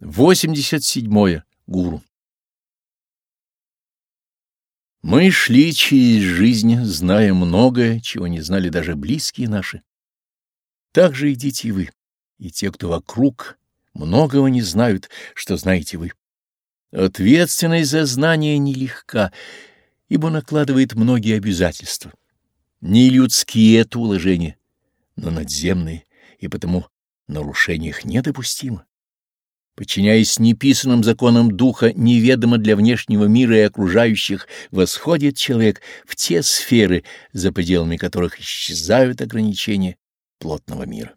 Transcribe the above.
87. -е. Гуру. Мы шли через жизнь, зная многое, чего не знали даже близкие наши. Так же идите вы, и те, кто вокруг, многого не знают, что знаете вы. Ответственность за знание нелегка, ибо накладывает многие обязательства. Не людские это уложения, но надземные, и потому нарушение их недопустимо. Подчиняясь неписанным законам духа, неведомо для внешнего мира и окружающих, восходит человек в те сферы, за пределами которых исчезают ограничения плотного мира.